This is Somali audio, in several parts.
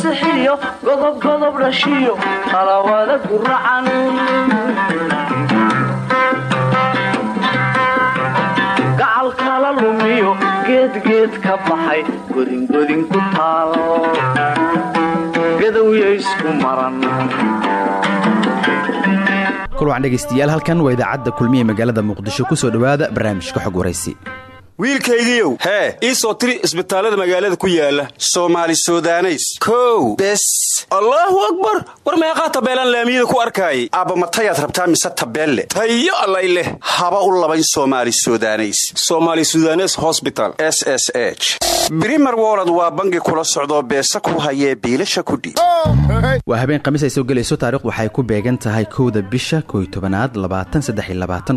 sixiyo godobgodob dhashiyo talawada guracan gacalkala lumiyo geedgeed ka baxay godingodin ku taal. Gadowya isku maran. Kulwacan dhegaystayaal halkan waa idaacadda kulmiye magaalada muqdisho ku soo dhowaada barnaamijka xog waraysi wiilkaygiiow hee ii soo tiri isbitaallada magaalada ku yaalla soomaali sudaneys. Kow. Bes. Allaahu akbar. War meeqaa tabeelaan laamiyada ku arkaayay? Aabbamatayaad rabtaa mise tabeelle? Tayo allay leh. Haba u labayn somaali sudaneys. Somaali sudanes hosbital s s h. Brimer wolod waa bangi kula socdoo beesa ku hayee biilasha kudhiib waa habeen khamiis ay soo gelayso taarikhdu waxay ku beegan tahay kowda bisha koy tobanaad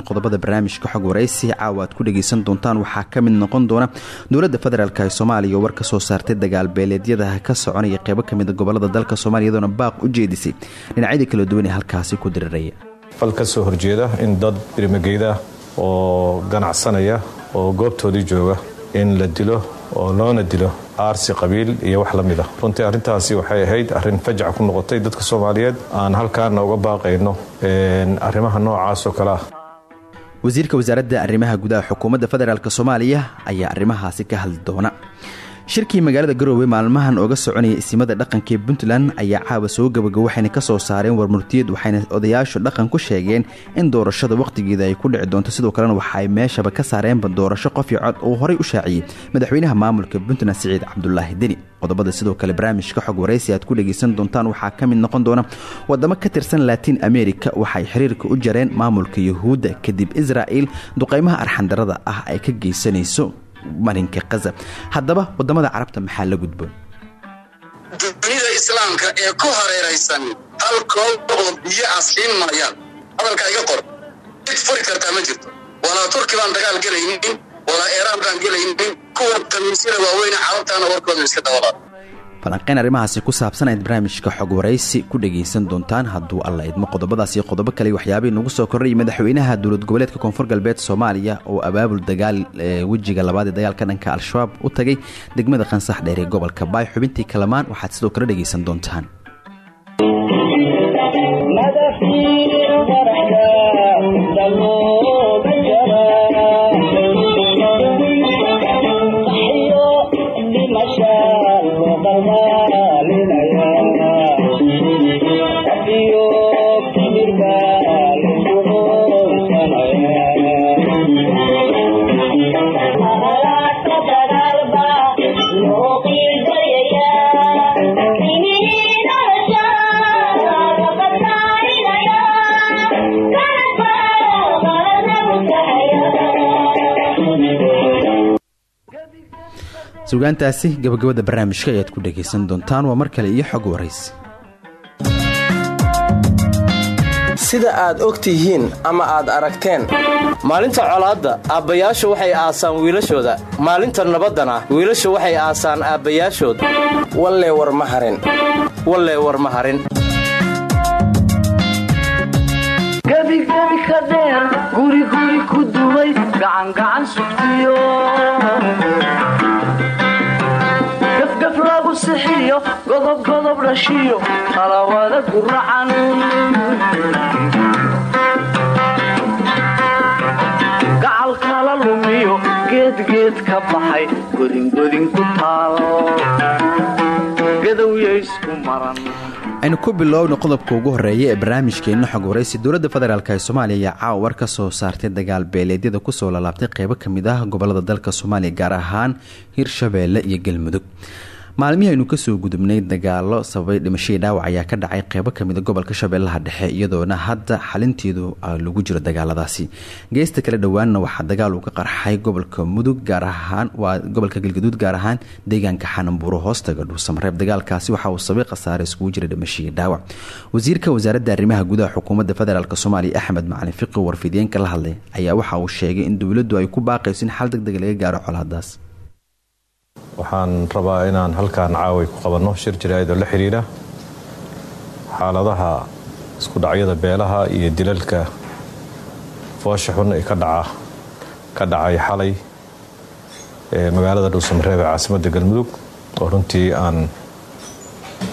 qodobada barnaamijka xog waraysi caawa aad ku dhegaysan doontaan waxaa ka mid noqon doona. Dowladda federaalk ee soomaaliya oo war ka soo saartay dagaal beeleedyada ka soconaya qeybo ka mida gobollada dalka soomaliya baaq u jeedisay. Dhinacyadii kala duwan ee halkaasi ku diriraya fal ka soo horjeeda in dad birimageyda oo ganacsanaya oo goobtoodii jooga in la dilo oo loona dilo aarsi qabiil iyo wax la mid ah. Runtii arrintaasi waxay ahayd arrin fajac ku noqotay dadka soomaaliyeed. Aan halkaana uga baaqayno arrimaha noocaas oo kale ah wasiirka wasaaradda arrimaha gudaha xukuumadda federaalk soomaaliya ayaa arrimahaasi ka hadli doona shirkii magaalada garoowe maalmahan ooga soconaya isimada dhaqanka ee puntland ayaa caawa soo gabagabo waxayna ka soo saareen warmurtiyad waxayna odayaashu dhaqan ku sheegeen in doorashada wakhtigeeda ay ku dhici doonto. Sidoo kalena waxa ay meeshaba ka saareenba doorasho qof iyo cod uu horay u shaaciyey. Madaxweynaha maamulka puntland siciid cabdulaahi deni qodobada sidoo kale barnaamijka xog waraysi aad ku dhegaysan doontaan waxaa ka mid noqon doona wadamo ka tirsan latiin america waxay xiriirka u jareen maamulka yuhuudda kadib israa'il duqaymaha arxandarada ah ay ka geysanayso marinka kaza haddaba waddamada carabta maxaa la gudboon? Dunida islaamka ee ku hareeraysan hal koob oo biyo siin maayaan. Hadalka iga qor. Cid furi kartaa ma jirto. Walaa turki baan dagaal gelaynin walaa eeraan baan gelaynin. Kuwa kamiisyada waaweyne carabtaana warkooda iska dabalaa falanqeyn arrimahaasi ku saabsan ayaad barnaamijka xog waraysi ku dhagaysan doontaan hadduu alla idmo qodobadaas iyo qodobo kale waxyaabihii nagu soo korray madaxweynaha dowlad goboleedka koonfur galbeed soomaaliya oo abaabul dagaal wejiga labaad ee dagaalka dhanka al-shabaab u tagay degmada qansax dheer ee gobolka. Baay xubintii kalamaan waxaad sidoo kale dhagaysan doontaan sugaantaasi gabagabada barnaamijka ayaad ku dhagaysan doontaan. Waa mar kale iyo xog waraysi sida aad og tihiin ama aad aragteen. Maalinta colaadda aabbayaashu waxay aasaan wiilashooda. Maalinta nabaddana wiilashu waxay aasaan aabbayaashood wallee war ma harin. Wallee war ma harin. Guriguri ku duway gacangacan sugtiyo lagu sixiyo godobgodob dhashiyo talawada guracan gacalkala lumiyo geedgeed ka baxay godingodin ku taal. Gadowya isku maran. Aynu ku bilowna qodobka ugu horreeya ee barnaamijkeenna xog waraysi dowladda federaalk ee soomaaliya ayaa caawa war ka soo saartay dagaal beeleedyada ku soo lalaabtay qeybo ka mid ah gobollada dalka soomaaliya gaar ahaan hirshabeelle iyo galmudug maalmihii aynu ka soo gudubnay dagaalo sababay dhimashadii dhaawac ayaa ka dhacay qeybo kamida gobolka shabeellaha dhexe iyadoona hadda xalinteedu lagu jiro dagaaladaasi. Geesta kale dhowaanna waxaa dagaal uu ka qarxay gobolka mudug gaar ahaan waa gobolka galgaduud gaar ahaan deegaanka xananbuuro hoostaga dhuusamareeb dagaalkaasi waxa uu sabay khasaare iskugu jira dhimashadii dhaawac. Wasiirka wasaaradda arrimaha gudaha xukuumadda federaalk soomaaliya axmed macalin fiqi warfidiyeenka la hadlay ayaa waxa uu sheegay in dowladdu ay ku baaqayso in xal degdeg laga gaaro colaadaas waxaan rabaa inaan halkaan caaway ku qabanno shir jaraa'id oo la xidhiidha xaaladaha isku dhacyada beelaha iyo dilalka foosha xun ee ka dhaca ka dhacay xalay ee magaalada dhuusamareeb ee caasimadda galmudug. Oo runtii aan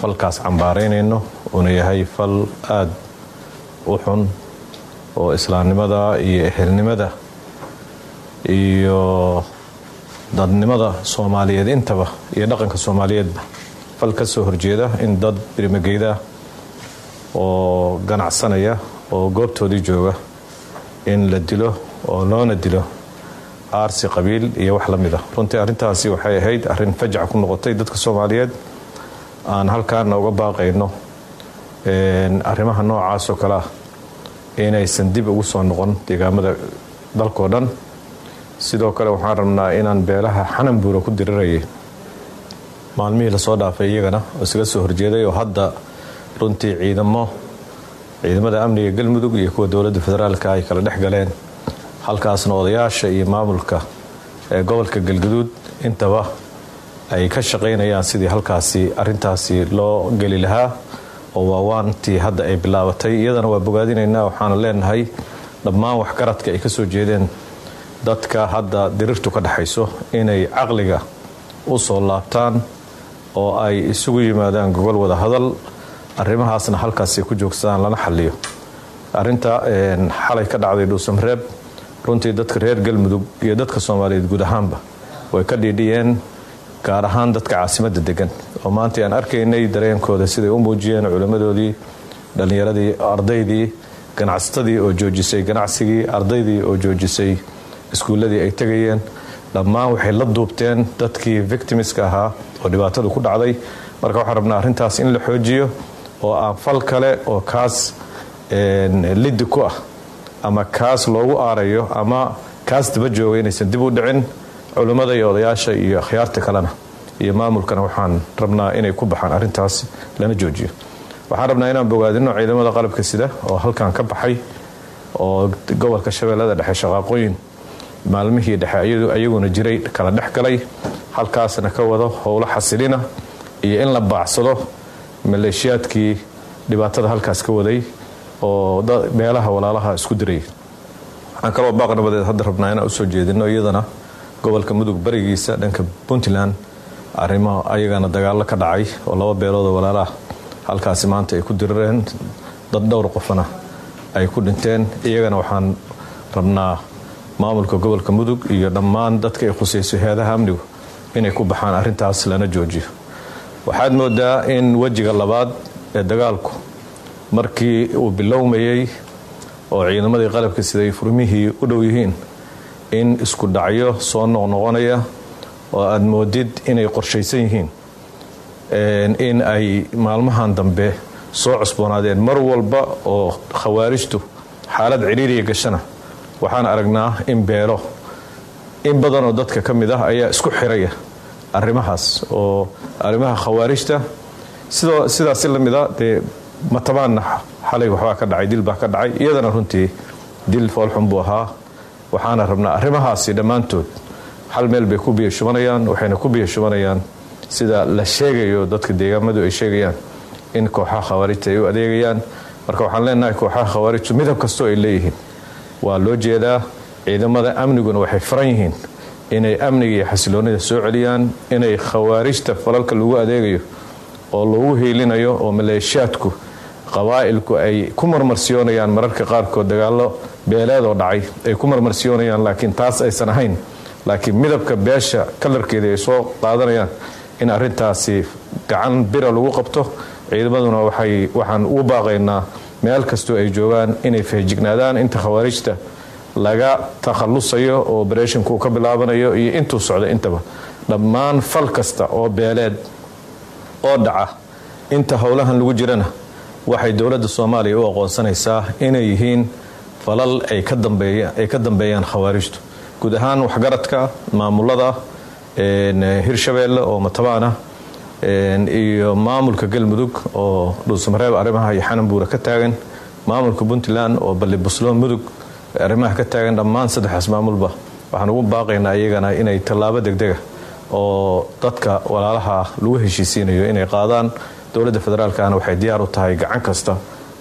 falkaas cambaaraynayno uuna yahay fal aada u xun oo islaamnimada iyo ehelnimada iyo dadnimada soomaaliyeed intaba iyo dhaqanka soomaaliyeedba fal ka soo horjeeda in dad birimageyda oo ganacsanaya oo goobtoodii jooga in la dilo oo loona dilo aarsi qabiil iyo wax la mida runtii arrintaasi waxay ahayd arrin fajac ku noqotay dadka soomaaliyeed. Aan halkaana uga baaqayno arrimaha noocaas oo kale ah inaysan dib ugu soo noqon deegaamada dalkao dhan sidoo kale waxaan rabnaa inaan beelaha xananbuura ku dirirayay maalmihii la soo dhaafay iyagana oo isaga soo horjeeday oo hadda runtii ciidamo ciidamada amniga galmudug iyo kuwa dowladda federaalka ay kala dhex galeen. Halkaasna odayaasha iyo maamulka ee gobolka galgaduud intaba ay ka shaqaynayaan sidii halkaasi arintaasi loo geli lahaa oo waawaantii hadda ay bilaabatay. Iyadana waa bogaadinaynaa waxaana leenahay dhammaan waxgaradka ay ka soo jeedeen dadka hadda dirirtu ka dhexayso inay caqliga u soo laabtaan oo ay isugu yimaadaan gogol wada hadal arrimahaasna halkaasi ku joogsadaan lana xaliyo arinta xalay ka dhacday dhuusamareeb runtii dadka reer galmudug iyo dadka soomaaliyeed guud ahaanba way ka dhiidhiyeen gaar ahaan dadka caasimadda degan oo maanta aan arkaynay dareenkooda siday u muujiyeen culimmadoodii dhallinyaradii ardaydii ganacsatadii oo joojisay ganacsigii ardaydii oo joojisay iskuulladii ay tegayeen dhammaan waxay la duubteen dadkii victimiska ahaa oo dhibaatadu ku dhacday. Marka waxaan rabnaa arrintaas in la xoojiyo oo aan fal kale oo kaas liddi ku ah ama kaas loogu aarayo ama kaas daba jooga inaysan dib u dhicin culimmada iyo odayaasha iyo akhyaarta kalena. Iyo maamulkana waxaan rabnaa inay ku baxaan arrintaas lana joojiyo. Waxaan rabnaa inaan bogaadino ciidamada qalabka sida oo halkan ka baxay oo gobolka shabeellada dhexe shaqaaqooyin maalmihii dhexe ayaguna jiray kala dhex galay halkaasna ka wado howlo xasilina iyo in la baacsado. Maleeshiyaadkii dhibaatada halkaas ka waday oo meelaha walaalaha isku diray. Waxaan kaloo baaq nabadeed hadda rabnaa inaan u soo jeedino iyadana gobolka mudug barigiisa dhanka puntland arrimo ayagana dagaalo ka dhacay oo laba beelood oo walaalaha halkaasi maanta ay ku dirireen dad dhowr qofana ay ku dhinteen iyagana waxaan rabnaa maamulka gobolka mudug iyo dhammaan dadka ay khusayso heedaha amnigu inay ku baxaan arrintaas lana joojiyo. Waxaad moodaa in wejiga labaad ee dagaalku markii uu bilowmayey oo ciidamadii qalabka siday furmihii u dhow yihiin in isku dhacyo soo noqnoqonaya oo aad moodid inay qorshaysan yihiin in ay maalmahan dambe soo cusboonaadeen mar walba oo khawaarijtu xaalad ciriiriya gashana waxaan aragnaa in beelo in badanoo dadka ka mid ah ayaa isku xiraya arrimahaas oo arrimaha khawaarijta. Sidaasi la mida dee matabaanna xalay waxbaa ka dhacay dil baa ka dhacay iyadana runtii dil foolxun buu ahaa. Waxaana rabnaa arrimahaasi dhammaantood hal meel bay ku biyo shubanayaan waxayna ku biyo shubanayaan sida la sheegayo dadka deegaamadu ay sheegayaan in kooxaha khawaarijta ay u adeegayaan. Marka waxaan leenahay kooxaha khawaarijtu midab kastoo ay leeyihiin waa loo jeedaa ciidamada amniguna waxay faran yihiin inay amniga iyo xasiloonida soo celiyaan inay khawaarijta falalka lagu adeegayo oo lagu hiilinayo oo maleeshiyaadku qabaa'ilku ay ku marmarsiyoonayaan mararka qaarkood dagaallo beeleedoo dhacay ay ku marmarsiyoonayaan laakiin taas aysan ahayn. Laakiin midabka beesha kalarkeeda ay soo qaadanayaan in arrintaasi gacan bira lagu qabto ciidamaduna waxaan ugu baaqaynaa meel kastoo ay joogaan inay fahjignaadaan inta khawaarijta laga takhallusayo oo obereshinku uu ka bilaabanayo iyo intuu socda intaba. Dhammaan fal kasta oo beeleed oo dhaca inta howlahan lagu jirana waxay dowladda soomaaliya u aqoonsanaysaa inay yihiin falal ay ka dambeeyaan khawaarijtu. Guud ahaan waxgaradka maamulada hirshabeelle oo matabaana iyo maamulka galmudug oo dhuusamareeb arrimaha iyo xananbuura ka taagan. Maamulka puntland oo balli busloon mudug arrimaha ka taagan dhammaan saddexdaas maamulba waxaan ugu baaqaynaa iyagana inay tallaabo degdega oo dadka walaalaha lagu heshiisiinayo inay qaadaan. Dowladda federaalkana waxay diyaar u tahay gacan kasta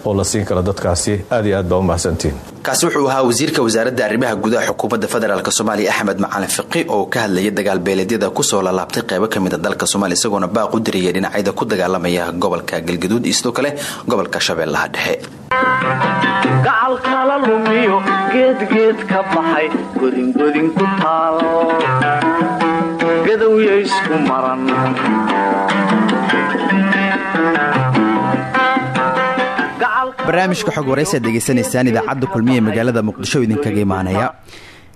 oo la siin karo dadkaasi aad iyo aad baa u mahadsantihin kaasi wuxuu ahaa wasiirka wasaaradda arrimaha gudaha xukuumadda federaalk soomaaliya axmed macalin fiqi oo ka hadlayay dagaal beeleedyada ku soo lalaabtay qeybo kamida dalka soomaaliya isagoona baaq u diriyay dhinacyada ku dagaalamaya gobolka galgaduud iyo sidoo kale gobolka shabeellaha dhexe. Gacal kala lumiyo geedgeed ka baxay godingodin ku taal gadowya isku maran barnaamijka xog waraysi aad degeysanaysaan idaacadda kulmiye magaalada muqdisho idinkaga imaanaya.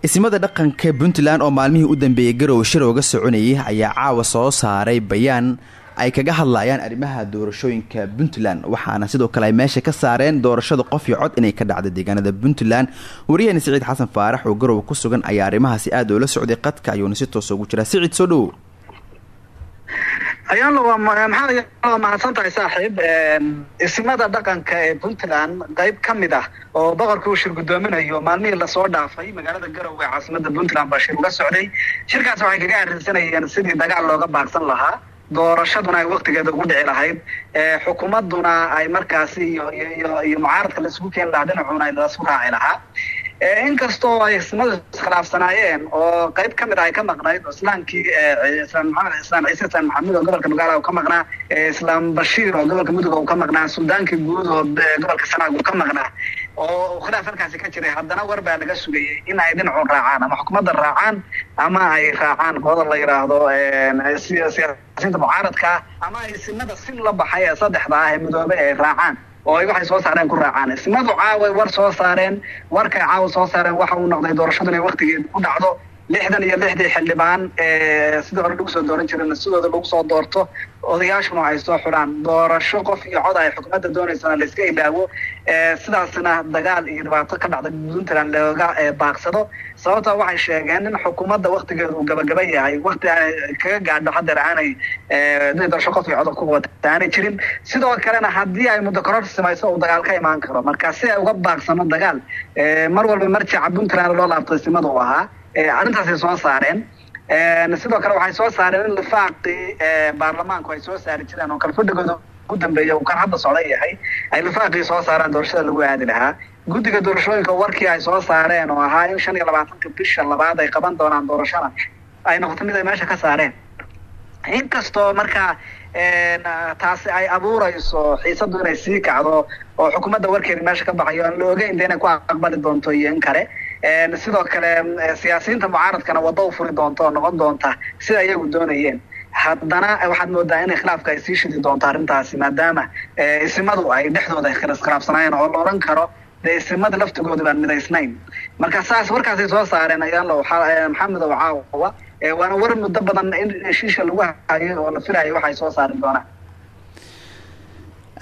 Isimada dhaqanka puntland oo maalmihii u dambeeyey garow shir ooga soconayay ayaa caawa soo saaray bayaan ay kaga hadlayaan arrimaha doorashooyinka puntland waxaana sidoo kale ay meesha ka saareen doorashada qof iyo cod inay ka dhacda deegaanada puntland. Wariyahani siciid xasan faarax oo garow ku sugan ayaa arrimahaasi aad oola socday qadka ayuuna si toos ugu jiraa. Siciid soo dhowow ayaalo waa maxaad waa mahadsan saaxiib? Isimada dhaqanka ee puntland qayb ka mid ah oo boqorka uu shir guddoominayo maalmihii la soo dhaafay magaalada garowe ee caasimada puntland baa shir uga socday. Shirkaas waxay kaga arrinsanayeen sidii dagaal looga baaqsan lahaa doorashaduna ay waktigeeda ugu dhici lahayd. Xukuumaduna ay markaasi iyo iyo iyo mucaaradka laisugu keeni lahaa dhinacuna ay lasu raaci lahaa inkastoo ay ismadu iskhilaafsanaayeen oo qayb ka mid ah ay ka maqnayd oo islaamkii islaam maxamed islaan ciise islaan maxamuud oo gobolka magaala uu ka maqnaa islaam bashiir oo gobolka mudug uu ka maqnaa suldaankii guud oo gobolka sanaag uu ka maqnaa oo khilaaf halkaasi ka jiray. Haddana war baa laga sugayay in ay dhinacuun raacaan ama xukuumadda raacaan ama ay raacaan qooda la yidhaahdo siyaasiyiinta mucaaradka ama ay sinada sin la baxay ee saddexda ah ee midoobay ay raacaan oo ay waxay soo saareen ku raacaan. Ismadu caaway war soo saareen warkay caawa soo saareen waxa uu noqday doorashadu inay waktigeed ku dhacdo. Lixdan iyo lixdii xildhibaan sidii hore lagu soo dooran jirana sidooda lagu soo doorto odayaashuna ay soo xidhaan doorasho qof iyo cod ay xukuumadda doonaysana la iska ilaawo sidaasna dagaal iyo dhibaato ka dhacda puntland looga baaqsado sababta waxay sheegeen in xukuumadda waktigeedu uu gabagaba yahay. Wakti kaga gaadho hadeer aanay doorasho qof iyo cod ku wata jirin. Sidoo kalena haddii ay muddo koror samayso uu dagaal ka imaan karo. Marka si ay uga baaqsano dagaal mar walba marjaca puntland loo laabtay simada ahaa arrintaasay soo saareen. Sidoo kale waxay soo saareen in lifaaqii baarlamaanku ay soo saari jireen oo kalfadhigooda ugu dambeeya uu kan hadda socda yahay. Ay lifaaqii soo saaraan doorashada lagu aadi lahaa guddiga doorashooyinka warkii ay soo saareen oo ahaa in shan iyo labaatanka bisha labaad ay qaban doonaan doorashada ay noqoto mid ay meesha ka saareen. Inkastoo markaa taasi ay abuurayso xiisadu inay sii kacdo oo xukuumadda warkeedi meesha ka baxayo aan la ogeyn de inay ku aqbali doonto iyo in kale. Sidoo kale siyaasiyiinta mucaaradkana waddo u furi doonto oo noqon doonta sida iyagu doonayeen. Haddana waxaad moodaa inay khilaafka ay sii shidi doonto arrintaasi maadaama isimadu ay dhexdooda iskhilaafsanaayeen oo la odhan karo dee isimada laftigooda baan midaysnayn marka saas warkaasay soo saareen ayaalo maxamedow caawa waana war muddo badan in heshiisha lagu hayo oo la filayo waxay soo saari doonaan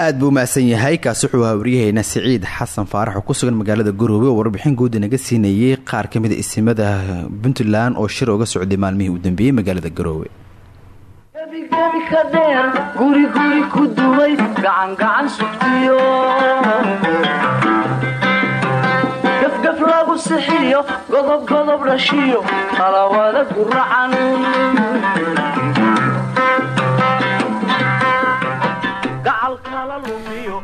aad buu umahadsan yahay kaasi wuxuu ahaa waryaheena siciid xasan faarax oo ku sugan magaalada garoobe oo warbixin guud inaga siinayay qaar ka mid a isimada puntland oo shir oga socday maalmihii u dambeeyey magaalada garoowe godob godob dhashiyo qalawada guracan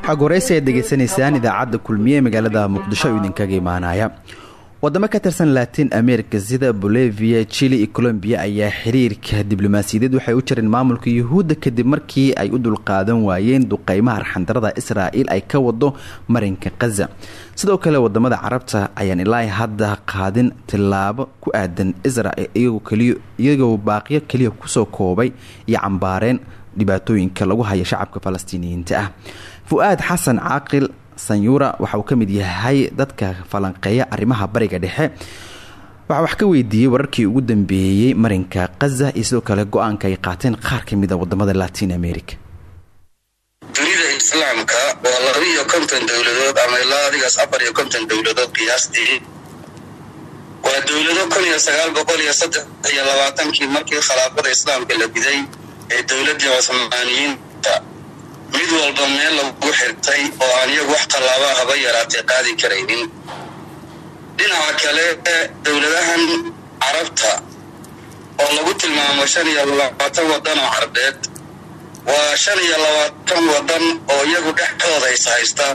xog waraysi aad degeysanaysaan idaacadda kulmiye ee magaalada muqdisho oo idinkaga imaanaya wadamo ka tirsan latin america sida bolivia chile iyo colombiya ayaa xiriirka diblomaasiyadeed. Waxay u jireen maamulka yuhuudda kadib markii ay u dulqaadan waayeen duqeymaha arxandarada israa'il ay ka wado marinka khaza sidoo kale waddamada carabta ayaan ilaa hadda qaadin tillaabo ku aadan israel iyagoo baaqyo keliya ku soo koobay iyo cambaareen dhibaatooyinka lagu haya shacabka falastiiniyiinta ah. Fu-aad xasan caaqil sanyuura waxa uu ka mid yahay dadka falanqeeya arrimaha bariga dhexe. Waxaa wax ka weydiiyey wararkii ugu dambeeyey marinka khaza iyo sidoo kale go'aanka ay qaateen qaar ka mid a waddamada latin america. Dunida islaamka waa laba iyo konton dowladood ama ilaa adigaas afar iyo konton dowladood qiyaastii. Waa dowlado kun iyo sagaal boqol iyo saddex iyo labaatankii markii khilaafada islaamka la diday ee dowladdii cusmaaniyiinta mid walba meel lagu xirtay oo aan iyagu wax tallaabaa haba yaraatay qaadi karaynin dhinaca kale dowladahan carabta oo lagu tilmaamo shan iyo labaatan waddan oo carbeed waa shan iyo labaatan waddan oo iyagu dhexdooda is haysta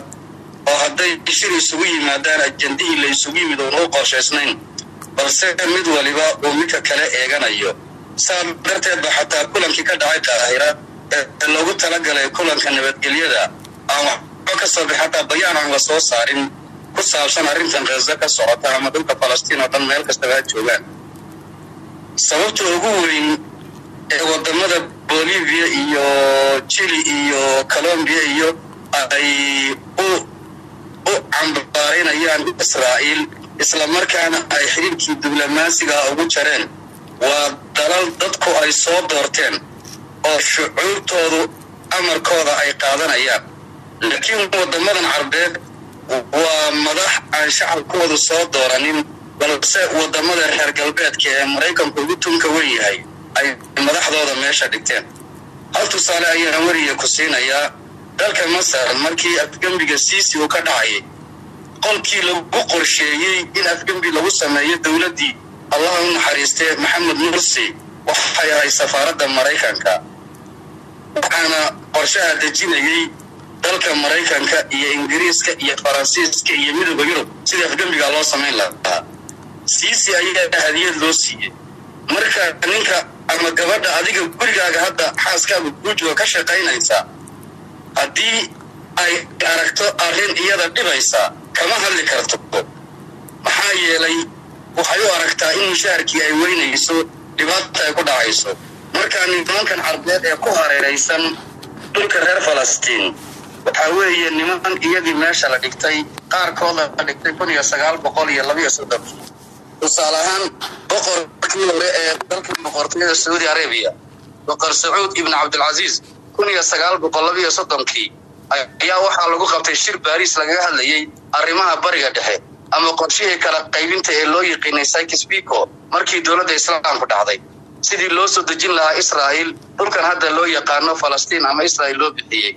oo hadday shir isugu yimaadaan ajandihii la isugu yimid oon u qorshaysnayn balse mid waliba uu midka kale eeganayo. Saa darteed ba xataa kulankii ka dhacay qaahira ee loogu talagalay kulanka nabadgelyada. Aan waxba ka soo bix hataa bayaan aan la soo saarin ku saabsan arrintan khaza ka socota ama dhulka falastiin oo dhan meel kastaba ha joogaan. Sababta ugu weyn ee waddamada bolivia iyo chili iyo colombia iyo ay u u cambaaraynayaan israa'iil islamarkaana ay xiriirkii diblomaasiga ugu jareen. Waa dalal dadku ay soo doorteen oo shucuurtoodu amarkooda ay qaadanayaan. Laakiin wadamadan carbeed waa madax aan shacabkoodu soo dooranin balse waddamada reer galbeedka ee maraykanku ugu tunka wen yahay ay madaxdooda meesha dhigteen. Hal tusaale ayaan weriga ku siinayaa dalka masar markii afgembiga siisi uu ka dhacayay qolkii lagu qorsheeyey in afgembi lagu sameeyo dowladdii allaha u naxariistee maxamed mursi waxay ahay safaaradda maraykanka waxaana qorshaha dejinayey dalka maraykanka iyo ingiriiska iyo faransiiska iyo midooda yurub sida afgembiga loo samayn lahaa. Siisi ayaa hadiyad loo siiyey marka ninka ama gabadha adiga gurigaaga hadda xaaskaaga guujoga ka shaqaynaysa haddii ay aragto arrin iyada dhibaysa kama hadli karto. Maxaa yeelay waxay u aragtaa in mushaharkii ay weynayso dhibaata ay ku dhacayso marka nimankan carbeed ee ku hareeraysan dhulka reer falastiin waxaa weeye niman iyadii meesha la dhigtay qaarkooda la dhigtay kun iyo sagaal boqol iyo labiyo soddonkii tusaale ahaan boqorkii hore ee dalka boqortooyada sacuudi arabiya boqor sacuud ibn cabdilcasiis kun iyo sagaal boqol labiyo soddonkii ayaa waxaa lagu qabtay shir baariis lagaga hadlayey arrimaha bariga dhexe ama qorshihii kala qaybinta ee loo yiqiinay sykes pico markii dowladda islaamku dhacday sidii loo soo dejin lahaa israa'iil dhulkan hadda loo yaqaano falastiin ama israa'iil loo bixiyey.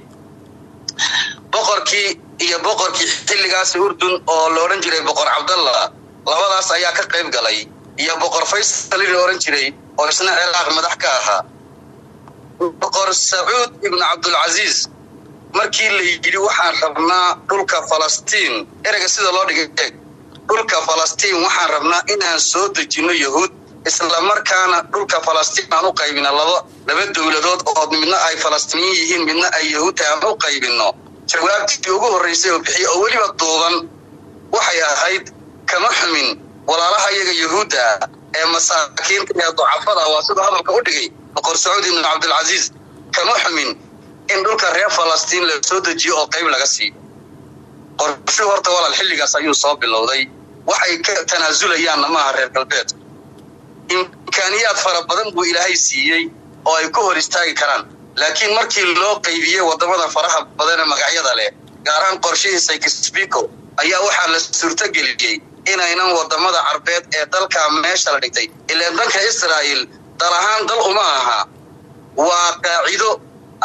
Boqorkii iyo boqorkii xilligaasi urdun oo la odhan jiray boqor cabdallah labadaas ayaa ka qayb galay. Iyo boqor faysal la odhan jiray oo isna ciraaq madax ka ahaa. Boqor sacuud ibnu cabdulcasiis markii la yidhi waxaan rabnaa dhulka falastiin. Ereyga sida loo dhigay dhulka falastiin waxaan rabnaa inaan soo dejinno yahuud islamarkaana dhulka falastiin aan u qaybino laba dowladood oo midna ay falastiiniyin yihiin midna ay yahuud tahay aan u qaybinno. Jawaabtii ugu horraysay oo bixiye oo weliba duuban waxay ahayd kama xumin walaalaha iyaga yahuudda ee masaakiinta ee ducafada waa siduu hadalka u dhigay boqor sacuud ibnu cabdilcasiis kama xumin in dhulka reer falastiin la soo dejiyo oo qayb laga siiyo. Qorshuu horta walaal xilligaas ayuu soo bilowday. Waxay ka tanaasulayaanna maaha reer galbeedka imkaaniyaad fara badan buu ilaahay siiyey oo ay ku hor istaagi karaan. Laakiin markii loo qaybiyey waddamada faraha badan ee magacyada leh gaar ahaan qorshihii saykisbiko ayaa waxaa la suurtogeliyey inaynan waddamada carbeed ee dalka meesha la dhigtay. Ilaan danka israa'iil dal ahaan dal uma aha. Waa qaacido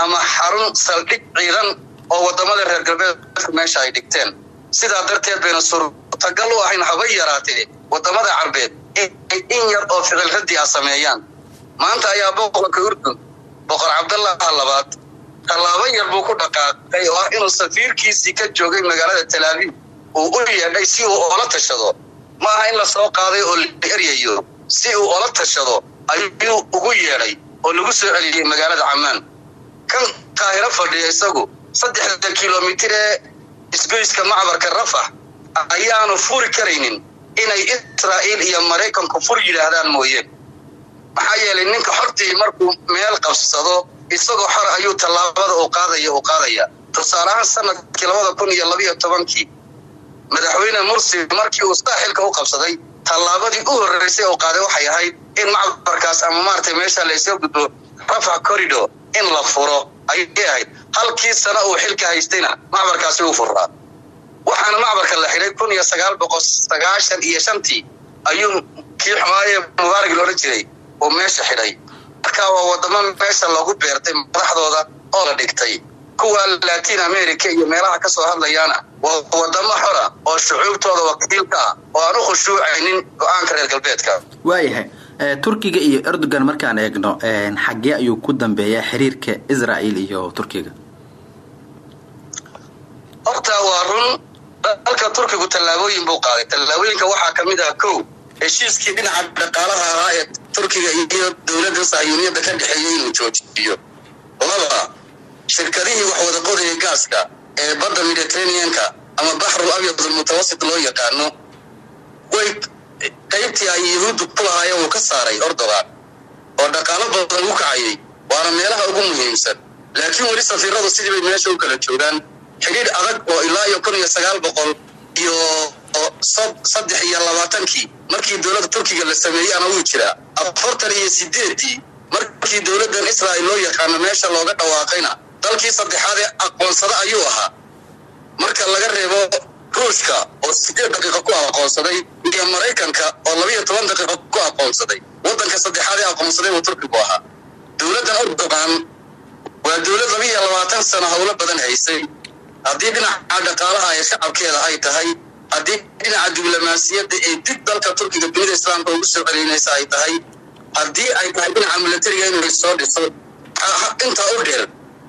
ama xarun saldhig ciidan oo waddamada reer galbeedka meesha ay dhigteen. Sidaa darteed bayna suurtagal u ahayn haba yaraatee waddamada carbeed in yar oo ficil raddi ah sameeyaan. Maanta ayaa boqorka urdun boqor cabdallaha labaad. Tallaabo yar buu ku dhaqaaqay oo ah inuu safiirkiisii ka joogay magaalada talaabiib uu u yeedhay si uu oola tashado. Ma aha in la soo qaaday oo la eryayo. Si uu oola tashado ayuu ugu yeedhay oo lagu soo celiyey magaalada camaan kan qaahiro fadhiya isagu saddexda kilomitir ee isgoyska macbarka rafax ayaanu furi karaynin inay israa'iil iyo maraykanku fur yidhaahdaan mooye. Maxaa yeelay ninka xortii markuu meel qabsado isagoo xor ayuu tallaabada uu qaadaya uu qaadaya. Tusaale ahaan sannadkii labada kun iyo labiyo tobankii madaxweyne mursi markii uu saaxilka u qabsaday tallaabadii u horreysay uu qaaday waxay ahayd in macbarkaas ama maaragtay meesha laysoo gudbo rafax corridor in la furo. Ayay ahayd. Halkii sano uu xilka haystayna macbarkaasi uu furaa waxaana macbarka la xidhay kun iyo sagaal boqol sagaashan iyo shantii. Ayuu kii xumaaye mubaarak loodhan jiray uu meesha xidhay markaa waa waddamo meesha loogu beertay madaxdooda oo la dhigtay. Kuwa latin america iyo meelaha ka soo hadlayaana waa waddamo xora oo shucuubtooda wakiilka ah oo aan u khushuucaynin go'aanka reer galbeedka. Waayahay turkiga iyo erdogan markaan eegno xaggee ayuu ku dambeeyaa xiriirka israel iyo turkiga? Horta waa run dalka turkigu tallaabooyin buu qaaday. Tallaabooyinka waxaa ka mid ah kow heshiiskii dhinaca dhaqaalaha ahaa ee turkiga iyo dowladda sahyuuniyadda ka dhexeeyey inuu joojiyo. Laba shirkadihii wax wada qodaya gaaska ee badda mediterraneanka ama baxrul abyad almutawasit loo yaqaano way qaybtii ay yuhuuddu ku lahaayeen uu ka saaray ordogan oo dhaqaalo badan u kacayay waana meelaha ugu muhiimsan. Laakiin weli safiiradu sidii bay meesha u kala joogaan xidhiidh adag oo ilaa iyo kun iyo sagaal boqol iyo saddex iyo labaatankii markii dowladda turkiga la sameeyey ama wuu jiraa afartan iyo sideedii markii dowladdan israa'il loo yaqaano meesha looga dhawaaqayna dalkii saddexaad ee aqoonsada ayuu ahaa. Marka laga reebo ruushka oo sideed daqiiqo ku aqoonsaday iyo maraykanka oo labiyo toban daqiiqo ku aqoonsaday waddanka saddexaad ee aqoonsaday uu turkigu ahaa. Dowladdan erdogan waa dowlad labiiyo labaatan sano howlo badan haysay haddii dhinaca dhaqaalaha ee shacabkeeda ay tahay haddii dhinaca diblomaasiyadda ee dib dalka turkiga dunida islaamka ugu soo celiynaysa ay tahay haddii ay tahay dhinaca milatariga inay soo dhiso intaa u dheer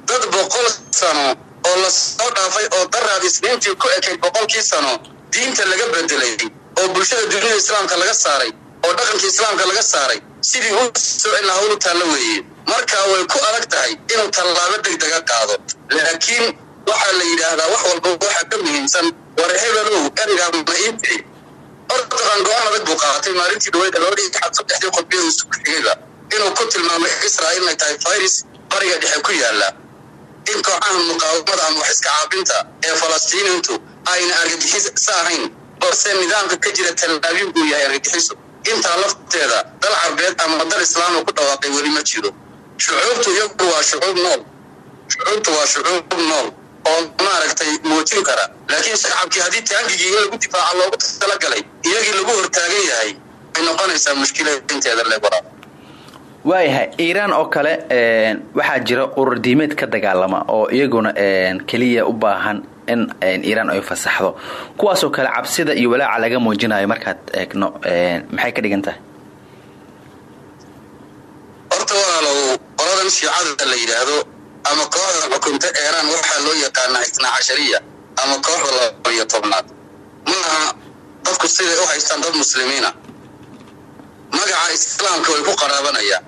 dad boqol sano oo la soo dhaafay oo daraad isniintii ku ekayd boqolkii sano diinta laga bedelay oo bulshada dunida islaamka laga saaray oo dhaqankii islaamka laga saaray sidii u soo celin lahaa ulu taallo weeye. Marka way ku adag tahay inuu tallaabo degdega qaado. Laakiin waxaa la yidhaahdaa wax walba waxaa ka muhiimsan war hebelow ergaa ma ii tiri ordogan go'aan adag buu qaatay maalintii dhaweyda labadii xad saddexdii qodbiya uu isku xigayba inuu ku tilmaamay israa'iil inay tahay virus bariga dhexe ku yaalla. In kooxaha muqaawamada ama wax iska caabinta ee falastiiniintu ayna argagixiso ahayn balse nidaamka ka jira talaabiib uu yahay argagixiso. Intaa lafteeda dal carbeed ama dal islaama ku dhawaaqay weli ma jiro. Shucuubtu iyagu waa shucuub nool. Shucuubtu waa shucuub nool oo maaragtay muujin kara. Laakiin shacabkii haddii taangigii in lagu difaaca loogu talagalay iyagii lagu hortaagan yahay ay noqonaysaa mushkilad inteeda leegwara waayahay iiraan oo kale waxaa jira urur diimeed ka dagaalama oo iyaguna keliya u baahan in iiraan ay fasaxdo. Kuwaasoo kale cabsida iyo walaaca laga muujinayo markaad eegno maxay ka dhigan tahay? Horta walaalow qoladan shiicada la yidhaahdo ama kooxda xukunta eeraan waxaa loo yaqaanaa itnaa cashariya ama kooxda labaiyo tobnaad. Maaha dadku siday u haystaan dad muslimiina. Magaca islaamka way ku qaraabanayaan.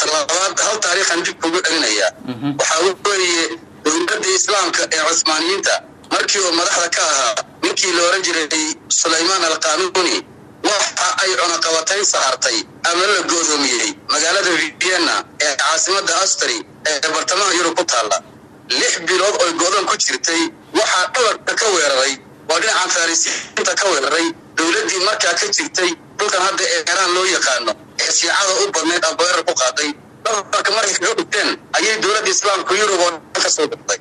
Talabaad hal taariikhan dib kugu celinayaa. Waxaa weeye dowladda islaamka ee cusmaaniyiinta markii uu madaxda ka ahaa ninkii la oran jiray sulaymaan alqanuuni waxa ay cunaqabatayn sahartay ama la go'doomiyey magaalada vienna ee caasimadda astri ee bartamaha yurub ku taalla. Lix bilood oy go'doon ku jirtay waxaa dhabarka ka weeraray waa dhinacan farisiinta ka weeraray dowladdii markaa ka jirtay dhulkan hadda ee eeraan loo yaqaano ee shiicada u badnayd aa weerar ku qaaday. Dhabarka markay kaga dhigteen ayay dowladda islaamka yurub oo dhan ka soo dhigtay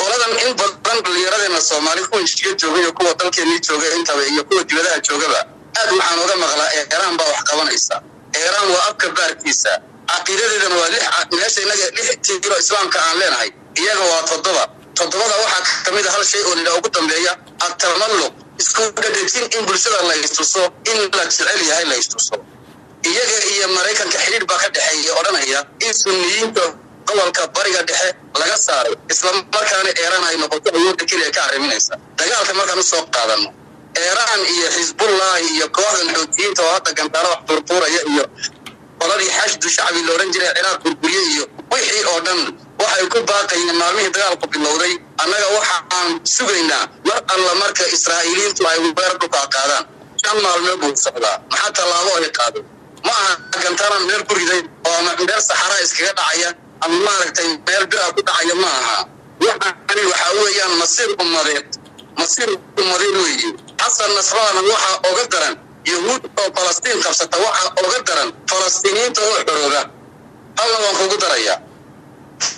qoladan in badan dhallinyaradeena soomaali kuwa jiga jooga iyo kuwa dalkeenii jooga intaba iyo kuwa dibadaha joogaba aad waxaan oga maqlaa eeraan baa wax qabanaysa. Eeraan waa abka baarkiisa. Caqiidadeedana waa meesha inaga lix tiiro islaamka aan leenahay iyaga waa toddoba. Toddobada waxaa ka mid a hal shay oo lidhaa ugu dambeeya atamalluq isku dhadhejin in bulshada la istuso in la jecel yahay la istuso iyaga iyo maraykanka xidhiidh baa ka dhexeeya odhanaya in sunniyiinta gobolka bariga dhexe laga saaray islamarkaana eeraan ay noqoto awoodda keliya ka arriminaysa. Dagaalka markaan u soo eeraan iyo xisbullahi iyo kooxdan xoutiyiinta oo hadda gantaalo wax tuurtuuraya iyo qoladii xashdu shacbi la odhan jiray ciraaq burburye iyo wixii oo dhan waxay ku baaqayeen maalmihii dagaalku bilowday. Annaga waxaan sugaynaa mar alla marka israa'iiliyiintu ay weerar dhulkaa qaadaan. Shan maalmeed buu socdaa maxaa tallaabo ay qaaday ma aha gantaalan meel ku riday oo meel saxaraa iskaga dhacaya ama maaragtay meel bira ku dhacaya ma aha waxaani waxaa weeyaan masiir ummadeed masiir ummadeed weeye xasan nasralana waxaa oga daran yahuud oo falastiin qabsata waxaa oga daran falastiiniyiinta oo xorooga halla waan kugu darayaa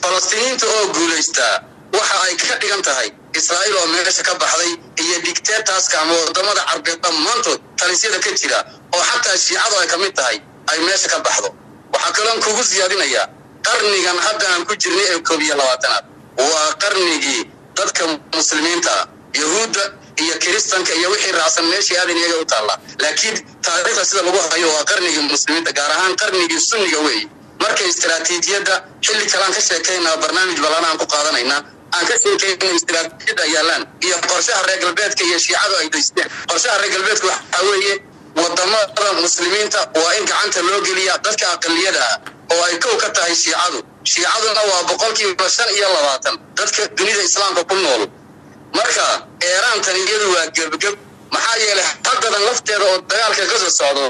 falastiiniyiinta oo guulaystaa waxa ay ka dhigan tahay israa'iil oo meesha ka baxday iyo digteetaaska ama waddamada carbeed dhammaantood talisyada ka jira oo xataa shiicadu ay ka mid tahay ay meesha ka baxdo. Waxaa kaloon kugu siyaadinayaa qarnigan hadda aan ku jirnay ee koob iyo labaatanaad. Waa qarnigii dadka muslimiinta yahuudda iyo kiristanka iyo wixii raacsan meeshii aadan iyaga u taallaa laakiin taariikhda sida lagu hayo waa qarnigii muslimiinta gaar ahaan qarnigii sunniga weeye marka istaraatiijiyadda xilli kalaan ka sheekaynaa barnaamij ballaan aan ku qaadanaynaa aan ka sheekayno istiraatiijiyada yaalaan iyo qorshaha reer galbeedka iyo shiicadu ay daysteen. Qorshaha reer galbeedka waxaa weeye waddamada muslimiinta waa in gacanta loo geliya dadka aqaliyada ah oo ay kow ka tahay shiicadu. Shiicaduna waa boqolkiiba shan iyo labaatan. Dadka dunida islaamka ku nool. Marka eeraantan iyadu waa gebgeb. Maxaa yeelay haddadan lafteeda oo dagaalka ka soo socdo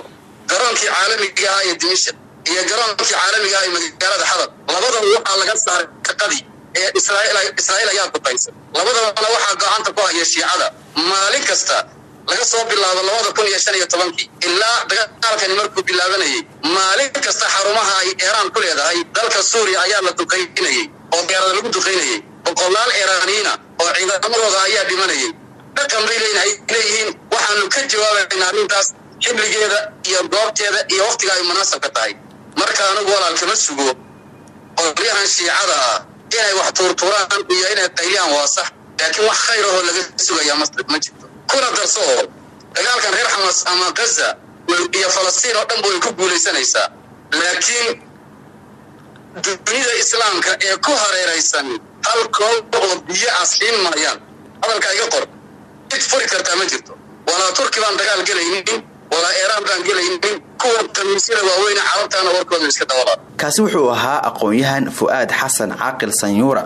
garoonkii caalamiga ah ee dimishk iyo garoonkii caalamiga ah ee magaalada xadar labadaba waxaa laga saaray shaqadii ee israa'iil ayaa duqaysa labadabana waxaa gacanta ku haya shiicada. Maalin kasta laga soo bilaabo labada kun iyo shan iyo tobankii ilaa dagaalkani markuu bilaabanayay maalin kasta xarumaha ay eeraan ku leedahay dalka suuriya ayaa la duqaynayey oo deerada lagu duqaynayey boqolaal eeraaniyiina oo ciidamadooda ayaa dhimanayay. Dhaqan bay leeyihiin waxaanu ka jawaabaynaa arrintaas xilligeeda iyo goobteeda iyo wakhtiga ay munaasabka tahay. Marka anugu walaal kama sugo qolyahan shiicada ah inay wax tuurtuuraan iyo inay qayliyaan waa sax laakiin wax khayr ahoo laga sugayaa ma jirto kuna darso. Dagaalkan reer xamas ama gaza iyo falastiin oo dhanba way ku guulaysanaysaa. Laakiin dunida islaamka ee ku hareeraysan hal oo biyo asxiin maayaan. Hadalka iga qor. Cid furi kartaa ma jirto. Walaa turki baan dagaal gelaynin walaa eeraan baan gelaynin kuwa kamiisyada waaweyne carabtaana warkooda iska dawalaa kaasi wuxuu ahaa aqoon-yahan fu'aad xasan caaqil sanyuura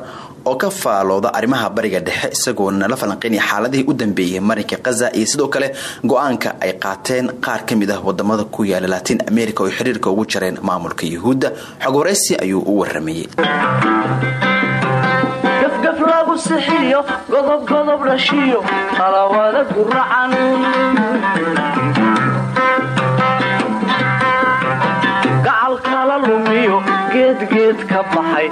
oo ka faalooda arrimaha bariga dhexe isagoo nala falanqaynaya xaaladihii u dambeeyey marinka kaza iyo sidoo kale go'aanka ay qaateen qaar ka mid ah waddamada ku yaalla latin america oo xiriirka ugu jareen maamulka yuhuudda. Xog waraysi ayuu u waramayey ka baxay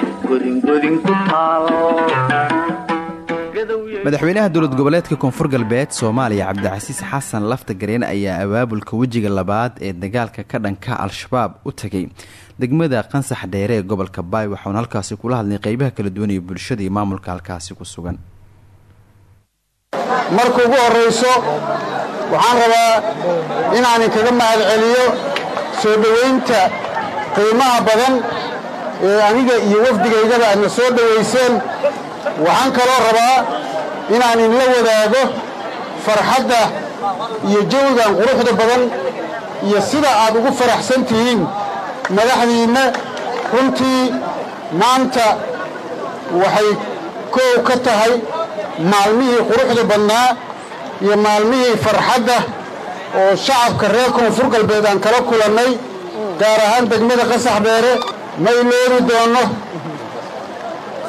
madaxweynaha dowlad goboleedka koonfur galbeed soomaaliya cabdicasiis xasan lafta gareen ayaa abaabulka wejiga labaad ee dagaalka ka dhanka al-shabaab u tagay. Degmada qansax dheere ee gobolka baay waxauna halkaasi kula hadlay qeybaha kala duwan iyo bulshada iyo maamulka halkaasi ku sugan. Marka ugu horrayso waxaan rabaa inaan inkaga mahad celiyo soo dhowaynta qiimaha badan ee aniga iyo wafdigaygaba aadna soo dhowayseen waxaan kaloo rabaa inaan inla wadaago farxadda iyo jawigan quruxda badan iyo sida aad ugu faraxsan tihiin madaxdiinna. Runtii maanta waxay koow ka tahay maalmihii quruxda badnaa iyo maalmihii farxadda oo shacabka reer koonfur galbeed aan kala kulannay gaar ahaan degmada qasax beere ma iloobi doonno.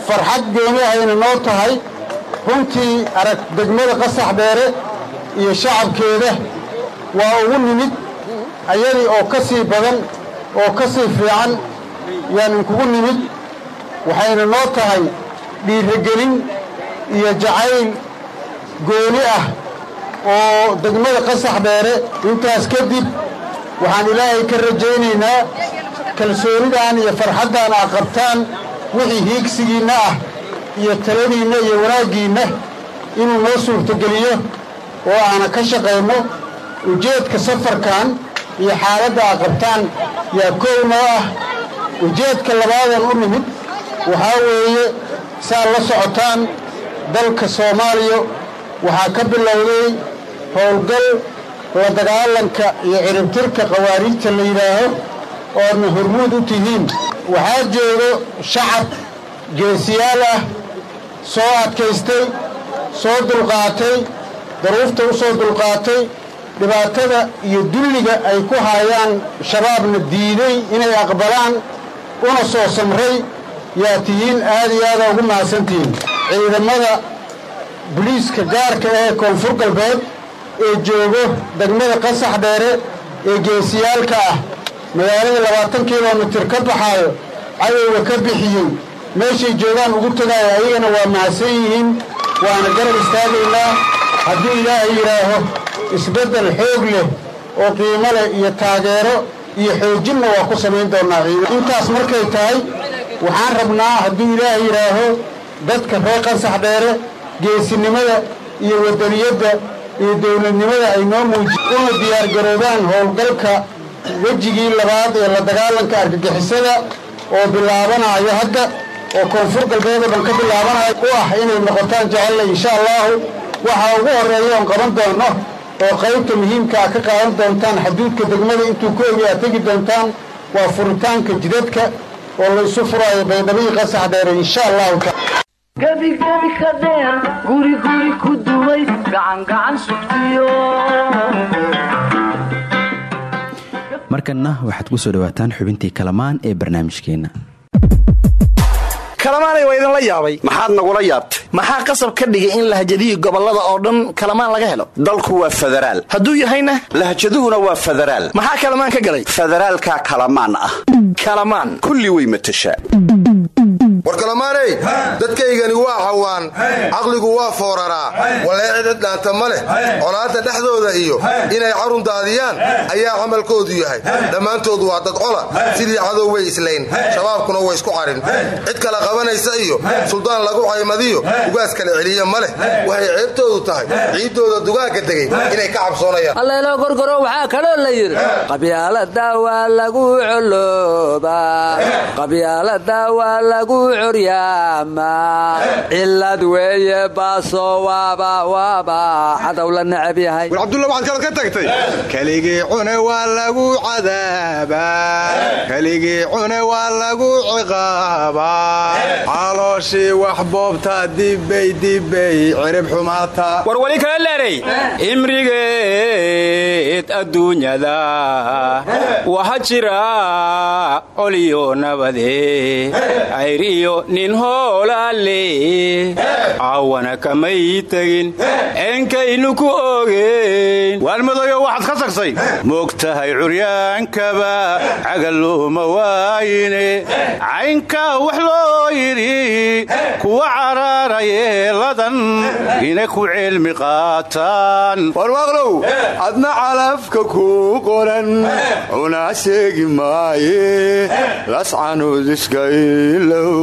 Farxad gooni ahayna noo tahay. Runtii arag degmada qasax beere iyo shacabkeeda waa ugu nimid. Ayadii oo ka sii badan oo ka sii fiican yaan inkugu nimid. Waxayna noo tahay dhiiragelin iyo jacayl gooni ah oo degmada qasax beere. Intaas kadib waxaan ilaahay ka rajaynaynaa kalsoonidan iyo farxaddan aa qabtaan wixii hiigsigiinna ah iyo taladiinna iyo wanaaggiinna inuu noo suurtogeliyo oo aana ka shaqayno ujeedka safarkan iyo xaaladda aa qabtaan. Yaa koow noo ah ujeedka labaadan u nimid waxaa weeye saad la socotaan dalka soomaaliya. Waxaa ka bilowday howlgal la dagaalanka iyo ciribtirka khawaariijta la yidhaaho oodna hormuud u tihiin. Waxaa joogo shacab geesiyaal ah soo adkaystay soo dulqaatay daruufta u soo dulqaatay dhibaatada iyo dulliga ay ku haayaan shabaabna diiday inay aqbalaan una soo samray yaa tihiin aad iyo aadaa ugu mahadsantihiin ciidamada buliiska gaarka ee koonfur galbeed ee joogo degmada qasax dheere ee geesiyaalka ah magaalada labaatan kilomitir ka baxaayo cadowga ka bixiyey. Meeshay joogaan ugu tagaaya ayagana waa mahadsan yihiin waana garab istaagaynaa hadduu ilaahay yidhaaho isbeddel xoog leh oo qiimo leh iyo taageero iyo xoojinna waa ku samayn doonnaa ciidan intaas markay tahay waxaan rabnaa hadduu ilaahay yidhaaho dadka reer qansax dheere geesinimada iyo wadaniyadda iyo dowladnimada ay noo muuji una diyaargaroobaan howlgalka wejigii labaad ee la dagaalanka argagixisada oo bilaabanayo hadda oo koonfur galbeed oo dhan ka bilaabanaya u ah inay noqotaan jecelle insha allahu waxaa ugu horreeya oon qaban doono oo qaybta muhiimkaa ka qaadan doontaan xaduudka degmada intuu ku ogi aad tegi doontaan waa furitaanka jidadka oo la isu furaayo baydhabii qasax dheere insha allahu gebigebi ka dheer ku duway gacangacan sugtiyo markanna waxaad ku soo dhawaataan xubintii kalamaan ee barnaamijkeenna kalamaanay waa idinla yaabay. Maxaad nagula yaabtay. Maxaa qasab ka dhigay in lahjadihii gobollada oo dhan kalamaan laga helo? Dalku waa federaal. Hadduu yahayna? Lahjaduhuna waa federaal. Maxaa kalamaan ka galay? Federaalkaa kalamaan ah. Kalamaan. Kulli way matashaa war kalamaaney dadkaygani waa xawaan caqligu waa fooraraa waleecida dhaanta ma leh. Colaadda dhexdooda iyo inay carun daadiyaan ayaa camalkoodu yahay. Dhammaantood waa dad cola sidii cadow way islayn. Shabaabkuna way isku carin cid kala qabanaysa iyo suldaan lagu caymadiyo ugaas kala celiya ma leh. Waxay ceebtoodu tahay. Ciiddooda dugaagga degay inay ka cabsoonayaan. Alleelo gorgoro waxaa kaloo la yidhi qabyaalada waa lagu coloobaa qabyaalada waa lagu curyaama cilad weeye baaso waaba waaba cadow la necab yahay. War cabdulla waxaad kalad ka tagtay keligii cune waa lagu cadaabaa keligii cune waa lagu ciqaabaa calooshii wax boobtaa dibbay dibbay cirib xumaataa war weli kala leeray imrigeed adduunyada waxa jira coliyo nabade ayr iyo nin hoolaale caawana kamay tegin eenkaynu ku ogeyn. Waalmadoyo waxaad ka tagsay moogtahay curyaankaba cagaluma waayine caynkaa wax loo yidhi kuwa caraara yeeladan inay ku cilmi qaataan. Warwaaqlow adna calafka kuu qoran. Cunaa sheegi maaye. Lascanudiskailow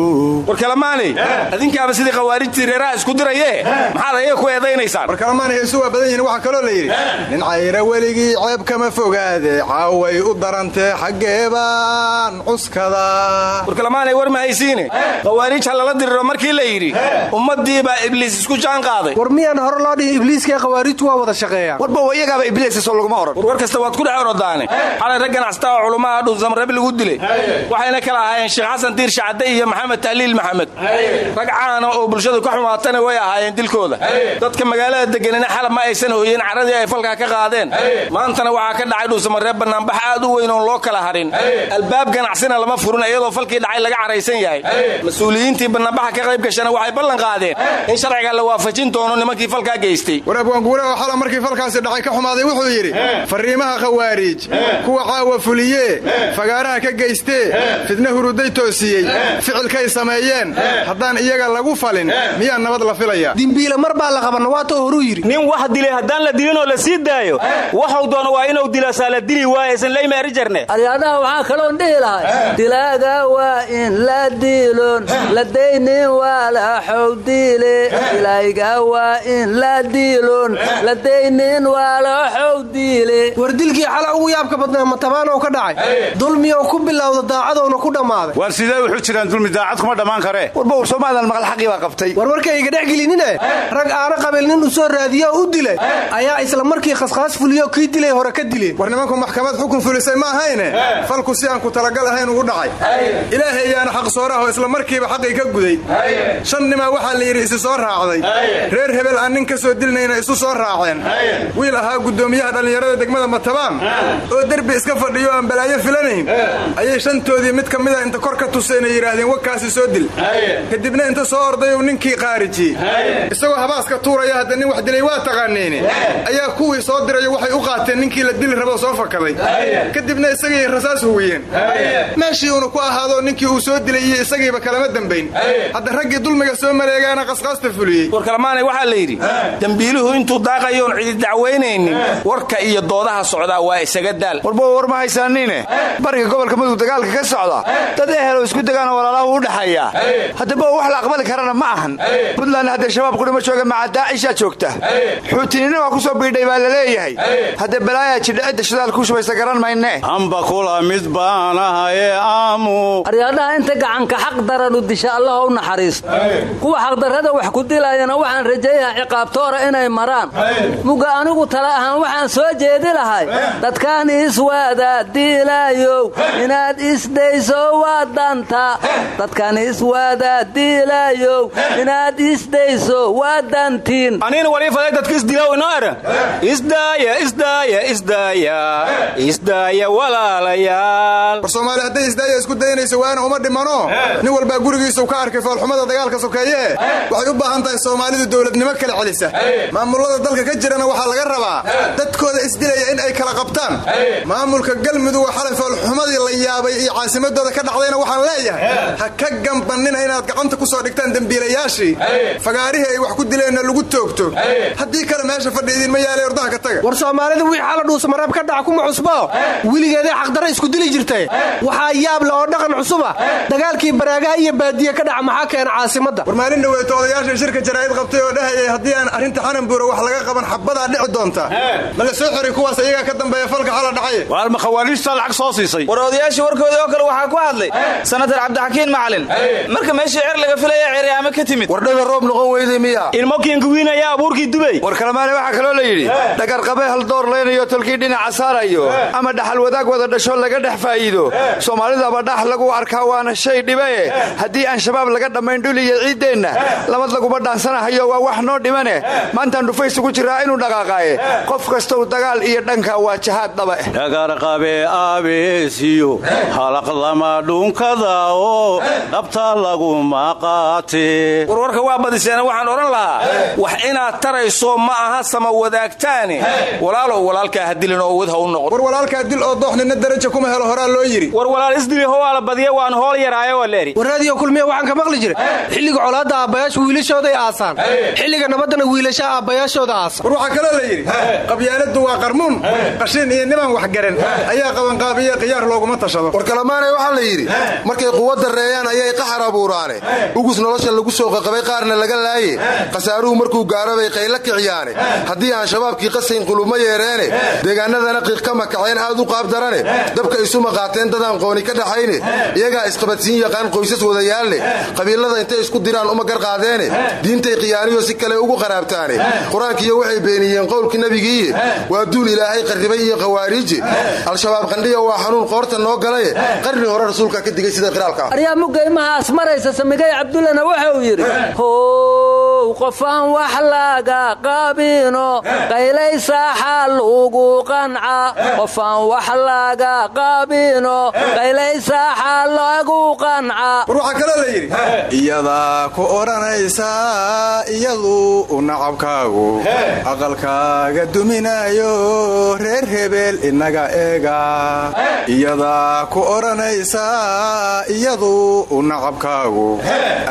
war kalamaanay adinkaaba sidii khawaarijtii reeraha isku diraye maxaad ayaga ku eedaynaysaan war kalamaanay heesu waa badan yihiin waxaa kaloo la yidhi nin cayra weligii ceeb kama fogaade caaway u darantee xaggeebaan cuskada. War kalamaanay war ma haysiine khawaarij ha lala diriro markii la yidhi ummaddii baa ibliis isku jaan qaaday. War miyaan hore loo dhihi ibliiskae khawaarijtu waa wada shaqeeyaan warba iyagaaba ibliisasoo laguma oran. War war kasta waad ku dhex orodaane xalay rag ganacsataa oo culummaha dhuusamreeb lagu dilay. Waxayna kala ahaayeen sheekh xasan diir shacade iyo maxamed tahliil maxamed. Rag caana oo bulshadu ka xumaatana way ahaayeen dilkooda. Dadka magaalada deganina xalab ma aysan hooyeen caradii ay falkaa ka qaadeen. Maantana waxaa ka dhacay dhuusamareeb bannaanbax aad u weyn oon loo kala harin. Albaab ganacsina lama furin iyadoo falkii dhacay laga caraysan yahay. Mas'uuliyiintii bannaanbaxa ka qayb gashana waxay ballan qaadeen. In sharciga la waafajin doono nimankii falkaa geystay. War abwaanguure oo xala markii falkaasi dhacay ka xumaaday wuxuu yidhi fariimaha khawaariij kuwa caawa fuliyee fagaaraha ka geystee fidna huruday toosiyey ficilkay sameeyeen haddaan iyaga lagu falin miyaa nabad la filaya horuu yidhi. Nin wax dilay haddaan la dilinoo la sii daayo waxuu doono waa inuu dilaasaa la dili waayaysan laymaari jarne. Aryaadaha waxaa kaloon dhihi lahay dilaaga waa in la diilon la daynin waa la xowdiile dilayga waa in la diilon la daynin waa la xowdiile war dilkii xala ugu yaabka badnaa matabaanoo ka dhacay. Dulmiyoo ku bilowda daacadowna ku dhammaaday war sidee wuxuu jiraan dulmi daacad kuma dhammaan karee? Warba war soomaadan maqal xaqii baa qabtay. War warkayga dhex gelinine rag aana qabeel nin u soo raadiyo u dilay. Ayaa isla markii khashaas fuliyo kii dilay hore ka dileen war nimanku maxkamad xukun fulisay ma ahayne? Falku si aan ku talagal ahayn ugu dhacay. Ilaahay yaana xaq sooraho isla markiiba xaqii ka guday. Shan nimaa waxaa la yidhi isi soo raacday. Reer hebel aan nin ka soo dilnayna isu soo raaceen. Wiil ahaa guddoomiyaha dhallinyarada degmada matabaan oo derbi iska fadhiyo aan balaayo filanayn? Ayay shantoodii mid ka mida inta kor ka tuseen ay yidhaahdeen wakaasi soo dil. Kadibna inta soo orday uu ninkii qaarijiyey isagoo habaaska tuuraya hadda nin wax dilay waa taqaaniine ayaa kuwii soo dirayo waxay u qaateen ninkii la dili rabo soo fakaday. Kadibna isagii rasaas huwiyeen meeshii uuna ku ahaado ninkii uu soo dilay iyo isagiiba kalama dembayn hadda raggii dulmiga soo maleegaana qasqaasta fuliyey. War kalmaanay waxaa la yidhi dembiiluhu intuu daaqayoon cidi dacwaynaynin warka iyo doodaha socdaa waa isaga daal. Warba war ma haysaaniine. Bariga gobolka mudug dagaalka ka socda. Dad eheloo isku degaana walaalaha u dhexeeya haddaba wax la aqbali karana ma ahan. Puntland haddee shabaab qurima jooga maca daacishaa joogta. Xuutinina waa ku soo biidhay baa la leeyahay. Haddee balaayaa jidha cidda shidaal ku shubaysa garan mayne. Amba kula mid baanahaye aamu. Aryaadhaha inta gacanka xaq daranu disha allah u naxariisto kuwa xaqdarrada wax ku dilayana waxaan rajayaha ciqaabtoora inay maraan. Muga anigu tala ahaan waxaan soo jeedi lahay. Dadkaan iswaada diilaayow inaad isdayso waa danta dadkaan iswaada diilaayow inaad isdayso waa dantiin anina waliifaday dadka isdilaw inoo era isdaaya isdaaya isdaaya isdaaya walaalayaal war soomaali hadday isdaaya isku daynayso waana uma dhimano nin walbaa gurigiisau ka arkay foolxumada dagaalka sokeeye waxay u baahan tahay soomaalidu dowladnimo kala celisa maamulada dalka ka jirana waxaa laga rabaa dadkooda isdilaya in ay kala qabtaan maamulka galmudug xalay foolxumadii la yaabay iyo caasimadooda ka dhacdayna waxaan leeyahay ha ka gambanina inaad gacanta ku soo dhigtaan dembiilayaashii fagaarihii ay wax ku dileenna lagu toogto haddii kale meesha fadhi idinma yaalay ordaha ka taga. War soomaalida wixii xala dhuusamareeb ka dhaca kuma cusbo? Weligeeday xaqdarra isku dili jirtay waxaa yaab le oo dhaqan cusuba. Dagaalkii baraagaha iyo baadiye ka dhaca maxaa keena caasimadda? War maalin dhaweeto odayaasha shirka jaraa'id qabtay oo dhahayay haddii aan arrinta xananbuura wax laga qaban xabadaa dhici doonta. Laga soo xiray kuwaas iyagaa ka dambeeya falka xala dhacay. Waalma khawaariijtaa lacag soo siisay? War odayaashii warkoodii oo kale waxaa ku hadlay sanatar cabdixakiin macalin. Marka meeshii cer laga filaya ceryaamo ka timid. Wardhaga roob noqon weyday miya ilmokiinka wiinaya abuurkii dubay. War kalemaane waxaa kaloo la yidhi dhagarqabe haldoor leynayo tolkii dhinaca saarayo ama dhaxal wadaag wada dhasho laga dhex faa'iido. Soomaalidaba dhax lagu arkaa waana shay dhibae haddii aan shabaab laga dhammayn dhul iyo ciiddeenna lamad laguma dhaansanahayo waa wax noo dhimane. Maantaan dhufays ugu jiraa inuu dhaqaaqaaye. Qof kastow dagaal iyo dhanka waa jahaad dhaba. Eh dhagarqabe aabeesiyo halaqlama dhunkada oo dhabta laguma qaate. Warwarka waa badiseena waxaan odhan lahaa inaad tarayso ma aha sama wadaagtaane walaalow walaalkaa ha dilin oo ha u noqon. War walaalkaa dil oo dooxnina daraja kuma helo horaa loo yidhi. War walaal isdili howaala badiya waan hool yaraayo leeri war raadiyo kulmiya waxaan ka maqli jiray. Xilliga colaadda aabbayaasha wiilashooday aasaan. Xilliga nabaddana wiilasha aabbayaashooda aasan war waxaa kaloo la yidhi qabyaaladdu waa qarmuun. Qashin iyo niman waxgaran ayaa qabanqaabiye khiyaar looguma tashado. War kalamaanay waxaa la yidhi markay quwa dareeyaan ayay qaxar abuuraane. Ugus nolosha lagu soo qaqabay qaarna laga laaye. Khasaaruhu markuu gaaro bay qayla kiciyaane. Haddii aan shabaabkii qasayn qulubma yeereene deegaanadana qiiq ka makaceen aad u qaabdarane dabka isuma qaateen dadaan qooni ka dhaxayne iyagaa isqabadsiin yaqaan qoysas wadayaalle qabiilada intay isku diraan uma garqaadeene diintay khiyaaniyo si kale ugu qaraabtaane. Qur'aankiiyo waxay beeniyeen qowlkii nebigiiye waa duul ilaahay qarribay iyo khawaariije al-shabaab qandhiya waa xanuun qoorta noo galaye qarni hore rasuulka ka digay sida qiraalka. Aryaa mugaymahaas maraysa samigay cabdullana wuxuu yidhi how qofaan wax laga qaabino qaylaysaa xaal ugu qanca. Qofaan wax laga qaabino qaylaysaa xaal lagu qanca. War waxaa kaloo la yidhi iyadaa ku odhanaysaa iyadu u nacabkaagu. Aqalkaaga duminayo reer hebeel inaga eega. Iyadaa ku odhanaysaa iyadu u nacabkaagu.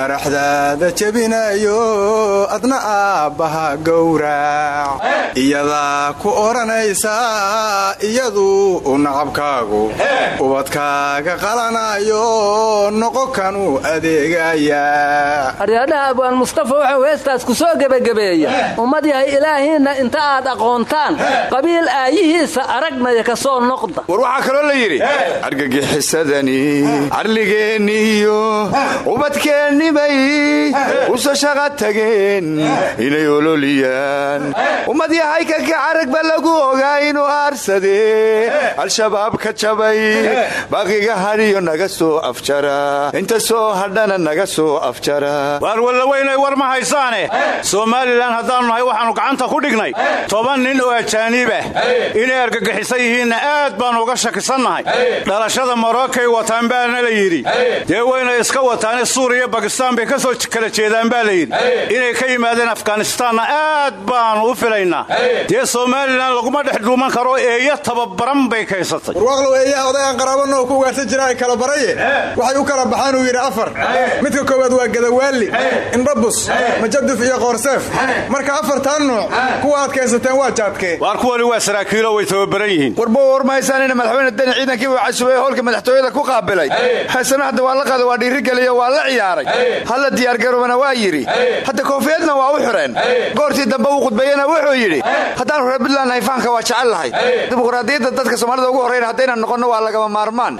Araxdaada jebinayo adna aabbaha gowrac iyadaa ku odhanaysaa iyadu u nacabkaagu. Ubadkaaga qalanayo noqonkanu adeegaya. Aryaadhaha abwaan mustafa wuxuu heestaas ku soo gebagabeeya ummad yahay ilaahiinna inta aad aqoontaan. Qabiil aayihiisa aragnaya ka soo noqda. War waxaa kaloo la yidhi argagixisadani carligeenniiyo ubadkeennibay uso shaqa tageen. Inay ololiyaan ummad yahay kanka caragba lagu ogaa inuu aarsadee? Al-shabaab ka jabay. Baaqiga hadhiyo naga soo afjara. Inta soo hadhana naga soo afjara. Waar wallaweynay war ma haysaane? Somalilan haddaannu nahay waxaannu gacanta ku dhignay. Toban nin oo ajaaniib ah inay argagixisan yihiinna aad baannu uga shakisannahay dhalashada marokay wataan baana la yidhi. Dee wayna iska wataane suuriya bakistaan bay ka soo kala jeedaan baa la yidhi. Inay ka yimaadeen afghanistaanna aad baanu u filaynaa. Dee somalilan laguma dhex dhuuman karo eeyo tababaran bay kaysatay. Warwaaqlow eeyaha odagaan qaraabano oo ku ugaarsan jira ay kala baraye. Waxay u kala baxaan uu yidhi afar. Midka koowaad waa gadawaali indhabus majaduf iyo qoorseef? Marka afartan nuuc kuwa aad kaysateen waa jaadkee waar kuwani waa saraakiilo way tababaran yihiin. Warba war mahaysaanina madaxweyne deni ciidankii uu casubay howlka madaxtooyada ku qaabilay. Haysana hadda waa la qaada waa dhiirigeliyo waa la ciyaaray. Halla diyaargaroobana waa yidhi. Hadda koofiyadna waa u xidheen goortii dambe uu khudbeeyena wuxuu yidhi haddaanu reer buntland nahay fahanka waa jecel lahay. Dimuqraadiyadda dadka soomaalida ugu horrayna haddaynan noqonno waa lagama maarmaan.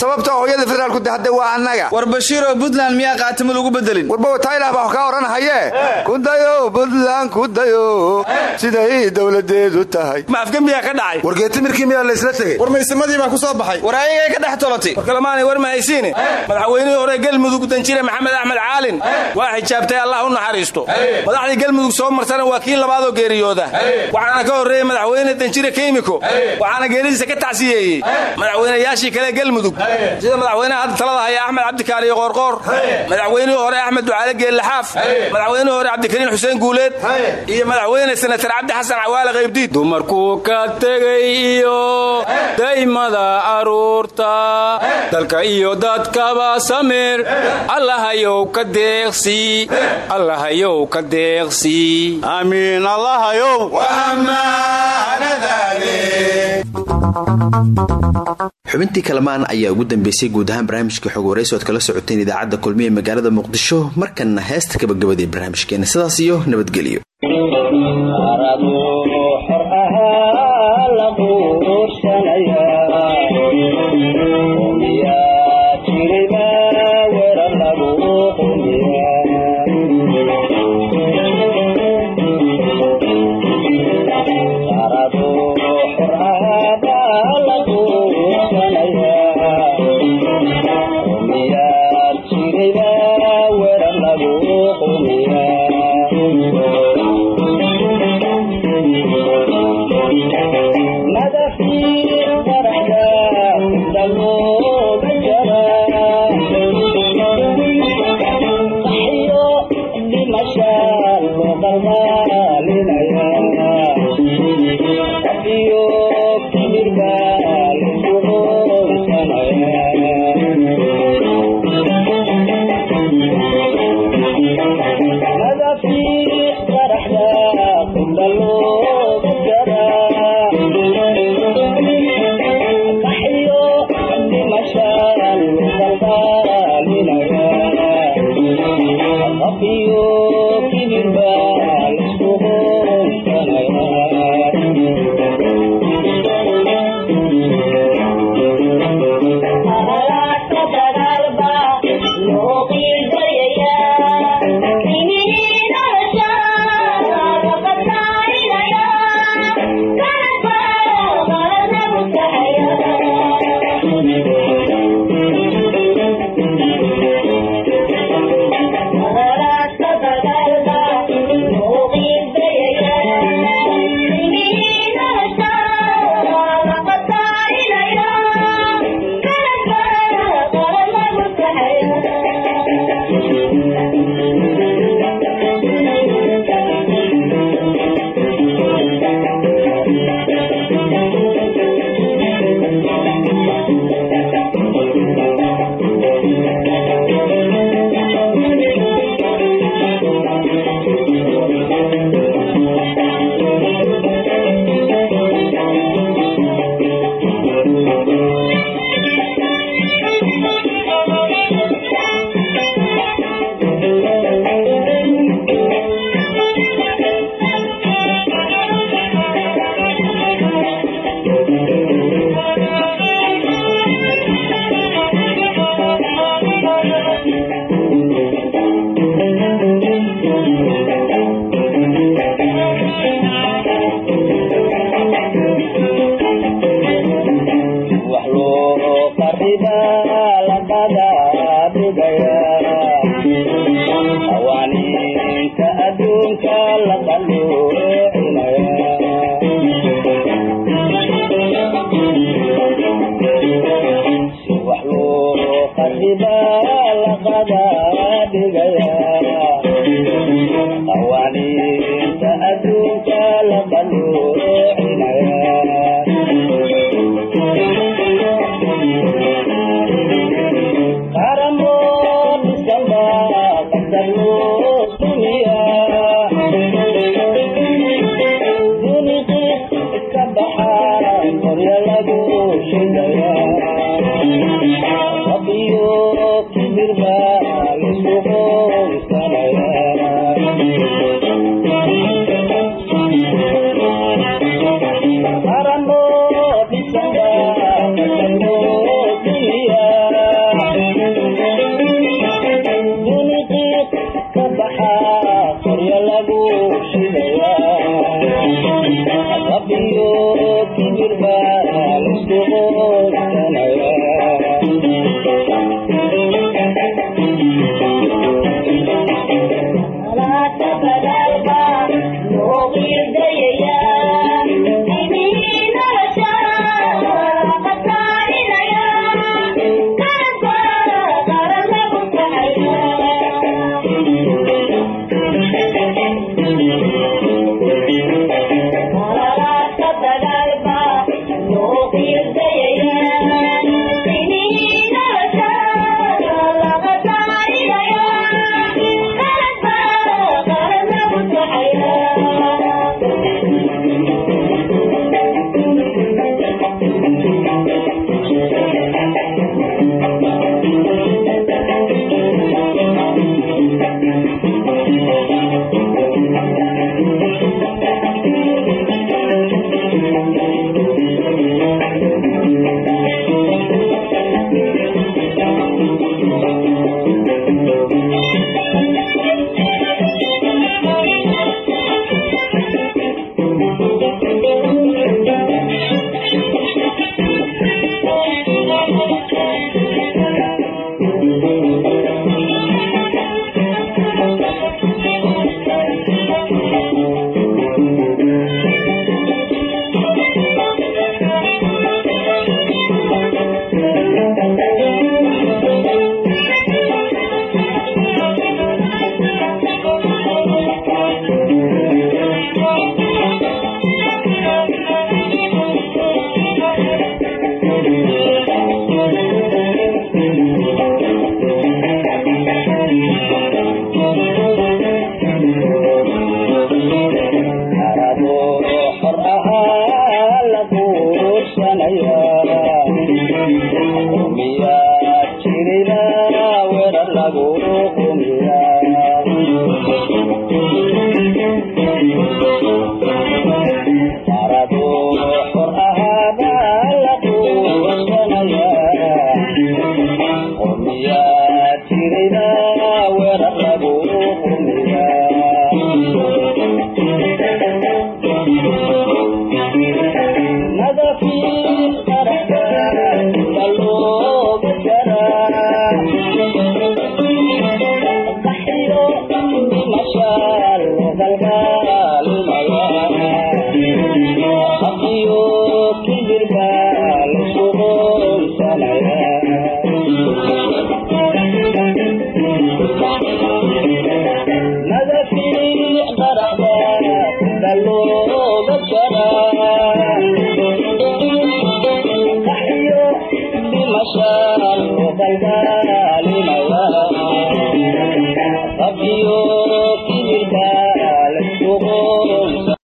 Sababtoo hooyada federaalku de hadde waa annaga. War bashiiroo buntland miyaa qaatimad ugu bedelin? Warba taylah baa kaa odhanahayee kudayo buntland kudayo siday dowladeedu tahay. Ma afgembiyaa ka dhacay? Wargeetimirkii miyaa laysla tegey? War maysimadii baa ku soo baxay. War ayagay ka dhex tolatay war kalamaanay war mahaysiine madaxweynihii hore gelmudug danjire maxamed axmed caalin waa xijaabtay allah u naxariisto. Madaxdii gelmudug soo martana waa kii labaadoo geeriyooda. Waxaana ka horreeyey madaxweyne danjire keymiko waxaana geeridiisa ka tacsiyeeyey. Madaxweynayaashii kale gelmudug sida madaxweynaha hadda talada haya axmed cabdikaariyo qoorqoor. Madaxweynihii hore axmed ducaale geellaxaaf madaxweynihii hore cabdikariin xuseen guuleed. Iyo madaxweyne senatar cabdi xasan cawaale qaybdiid. Dumarkuu ka tegay iyo daymada aruurta. Dalka iyo dadkaba samir. Allahayow ka deeqsi. Allahayow ka deeqsi amiin xubintii kalamaan ayaa ugu dambeysay guud ahaan barnaamijkai xog waraysi kala socoteen idaacadda kulmiye magaalada muqdisho markanna heesta gabagabadee barnaamijkeena. Sidaas iyo nabadgelyo.